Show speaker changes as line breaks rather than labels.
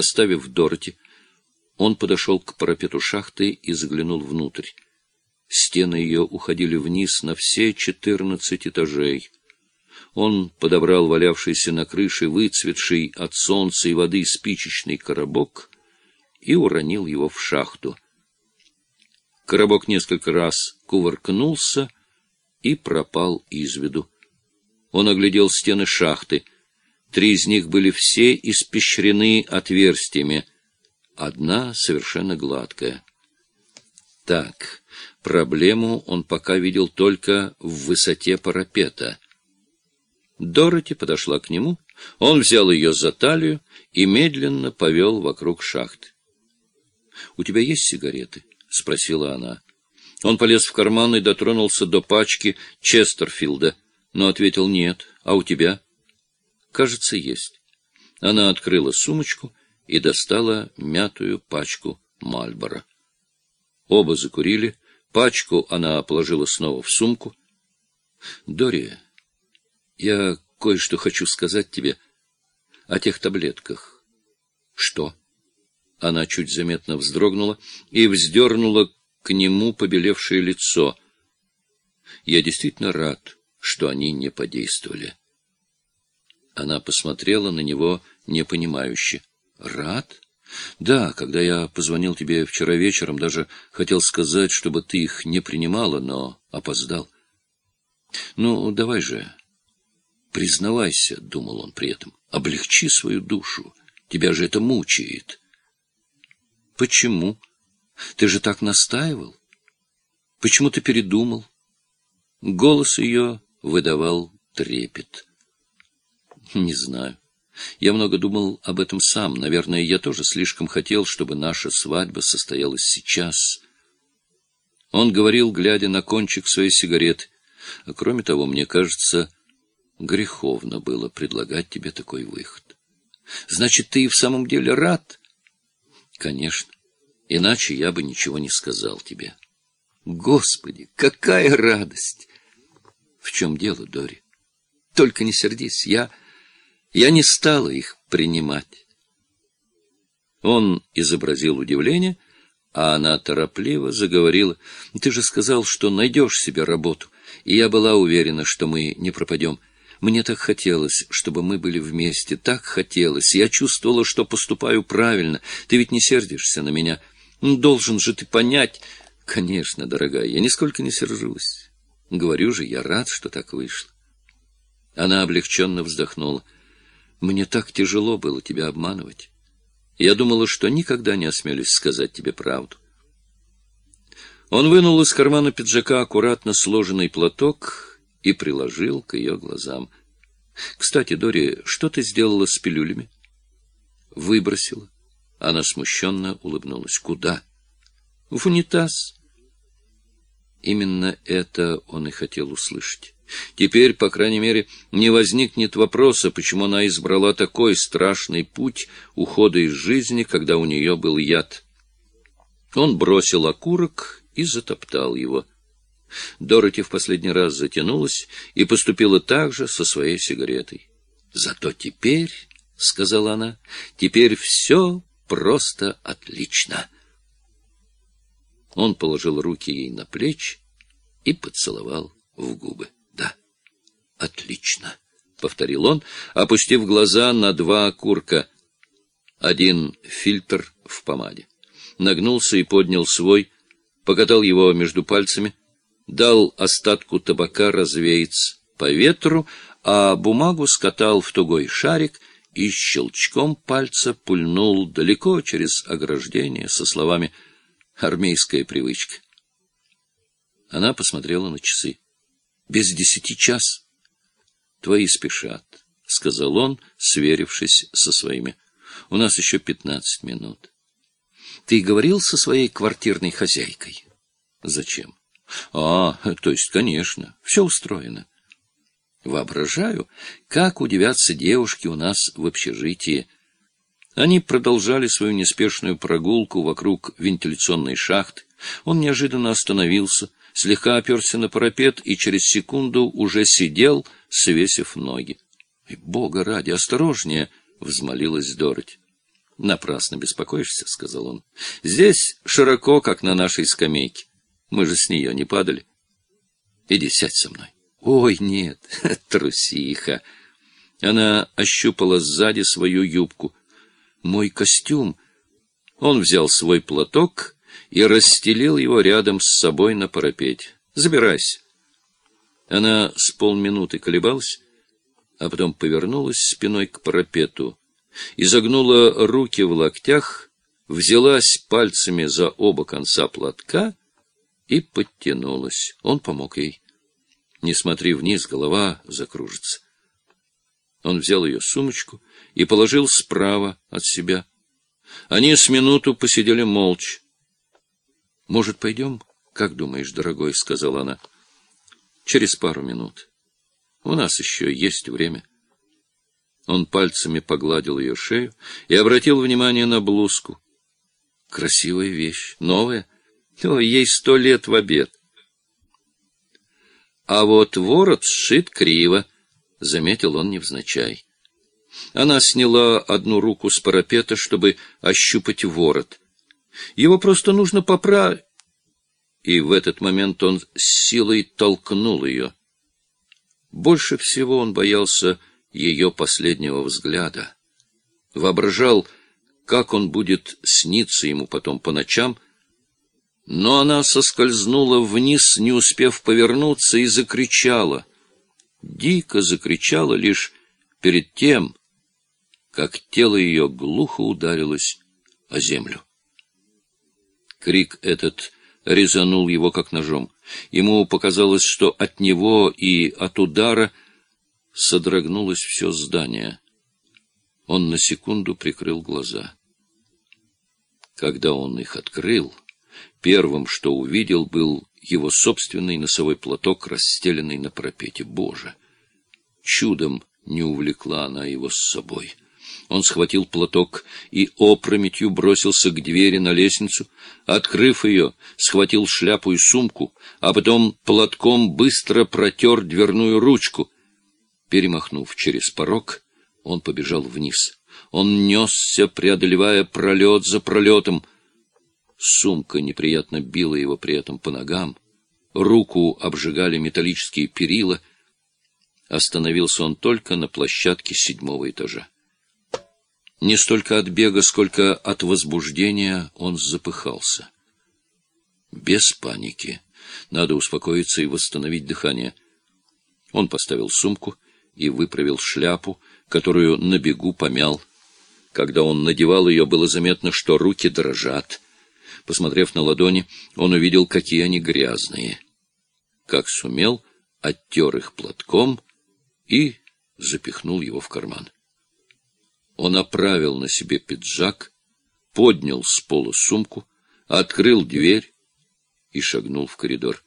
Оставив Дороти, он подошел к парапету шахты и заглянул внутрь. Стены ее уходили вниз на все четырнадцать этажей. Он подобрал валявшийся на крыше выцветший от солнца и воды спичечный коробок и уронил его в шахту. Коробок несколько раз кувыркнулся и пропал из виду. Он оглядел стены шахты. Три из них были все испещрены отверстиями, одна совершенно гладкая. Так, проблему он пока видел только в высоте парапета. Дороти подошла к нему, он взял ее за талию и медленно повел вокруг шахты. — У тебя есть сигареты? — спросила она. Он полез в карман и дотронулся до пачки Честерфилда, но ответил «нет». «А у тебя?» «Кажется, есть». Она открыла сумочку и достала мятую пачку Мальбора. Оба закурили. Пачку она положила снова в сумку. «Дори, я кое-что хочу сказать тебе о тех таблетках». «Что?» Она чуть заметно вздрогнула и вздернула к нему побелевшее лицо. Я действительно рад, что они не подействовали. Она посмотрела на него непонимающе. Рад? Да, когда я позвонил тебе вчера вечером, даже хотел сказать, чтобы ты их не принимала, но опоздал. Ну, давай же, признавайся, — думал он при этом, — облегчи свою душу. Тебя же это мучает. Почему? Ты же так настаивал. Почему ты передумал? Голос ее выдавал трепет. Не знаю. Я много думал об этом сам. Наверное, я тоже слишком хотел, чтобы наша свадьба состоялась сейчас. Он говорил, глядя на кончик своей сигареты. А кроме того, мне кажется, греховно было предлагать тебе такой выход. Значит, ты и в самом деле рад? Конечно. Иначе я бы ничего не сказал тебе. Господи, какая радость! В чем дело, Дори? Только не сердись, я... Я не стала их принимать. Он изобразил удивление, а она торопливо заговорила. Ты же сказал, что найдешь себе работу, и я была уверена, что мы не пропадем. Мне так хотелось, чтобы мы были вместе, так хотелось. Я чувствовала, что поступаю правильно. Ты ведь не сердишься на меня. Ну, должен же ты понять. Конечно, дорогая, я нисколько не сержусь. Говорю же, я рад, что так вышло. Она облегченно вздохнула. Мне так тяжело было тебя обманывать. Я думала, что никогда не осмелюсь сказать тебе правду. Он вынул из кармана пиджака аккуратно сложенный платок и приложил к ее глазам. — Кстати, Дори, что ты сделала с пилюлями? — Выбросила. Она смущенно улыбнулась. Куда? В унитаз. Именно это он и хотел услышать. Теперь, по крайней мере, не возникнет вопроса, почему она избрала такой страшный путь ухода из жизни, когда у нее был яд. Он бросил окурок и затоптал его. Дороти в последний раз затянулась и поступила так же со своей сигаретой. «Зато теперь, — сказала она, — теперь все просто отлично. Он положил руки ей на плечи и поцеловал в губы. Отлично, повторил он, опустив глаза на два окурка. Один фильтр в помаде. Нагнулся и поднял свой, покатал его между пальцами, дал остатку табака развеяться по ветру, а бумагу скатал в тугой шарик — и щелчком пальца пульнул далеко через ограждение со словами «армейская привычка». Она посмотрела на часы. «Без десяти час». «Твои спешат», — сказал он, сверившись со своими. «У нас еще пятнадцать минут». «Ты говорил со своей квартирной хозяйкой?» «Зачем?» «А, то есть, конечно, все устроено». Воображаю, как удивятся девушки у нас в общежитии. Они продолжали свою неспешную прогулку вокруг вентиляционной шахты. Он неожиданно остановился, слегка оперся на парапет и через секунду уже сидел, свесив ноги. — Бога ради, осторожнее! — взмолилась Дороти. — Напрасно беспокоишься, — сказал он. — Здесь широко, как на нашей скамейке. Мы же с нее не падали. Иди сядь со мной. Ой, нет, трусиха. Она ощупала сзади свою юбку. Мой костюм. Он взял свой платок и расстелил его рядом с собой на парапете. Забирайся. Она с полминуты колебалась, а потом повернулась спиной к парапету, изогнула руки в локтях, взялась пальцами за оба конца платка и подтянулась. Он помог ей. Не смотри вниз, голова закружится. Он взял ее сумочку и положил справа от себя. Они с минуту посидели молча. — Может, пойдем? Как думаешь, дорогой? — сказала она. — Через пару минут. У нас еще есть время. Он пальцами погладил ее шею и обратил внимание на блузку. Красивая вещь, новая. О, ей сто лет в обед. А вот ворот сшит криво, — заметил он невзначай. Она сняла одну руку с парапета, чтобы ощупать ворот. Его просто нужно поправить. И в этот момент он с силой толкнул ее. Больше всего он боялся ее последнего взгляда. Воображал, как он будет сниться ему потом по ночам, но она соскользнула вниз, не успев повернуться, и закричала. Дико закричала лишь перед тем, как тело ее глухо ударилось о землю. Крик этот резанул его как ножом. Ему показалось, что от него и от удара содрогнулось все здание. Он на секунду прикрыл глаза. Когда он их открыл, первым, что увидел, был его собственный носовой платок, расстеленный на пропете. Боже! Чудом не увлекла она его с собой. Он схватил платок и опрометью бросился к двери на лестницу. Открыв ее, схватил шляпу и сумку, а потом платком быстро протер дверную ручку. Перемахнув через порог, он побежал вниз. Он несся, преодолевая пролет за пролетом. Сумка неприятно била его при этом по ногам. Руку обжигали металлические перила. Остановился он только на площадке седьмого этажа. Не столько от бега, сколько от возбуждения он запыхался. Без паники. Надо успокоиться и восстановить дыхание. Он поставил сумку и выправил шляпу, которую на бегу помял. Когда он надевал ее, было заметно, что руки дрожат. Посмотрев на ладони, он увидел, какие они грязные. Как сумел, оттер их платком и запихнул его в карман. Он оправил на себе пиджак, поднял с пола сумку, открыл дверь и шагнул в коридор.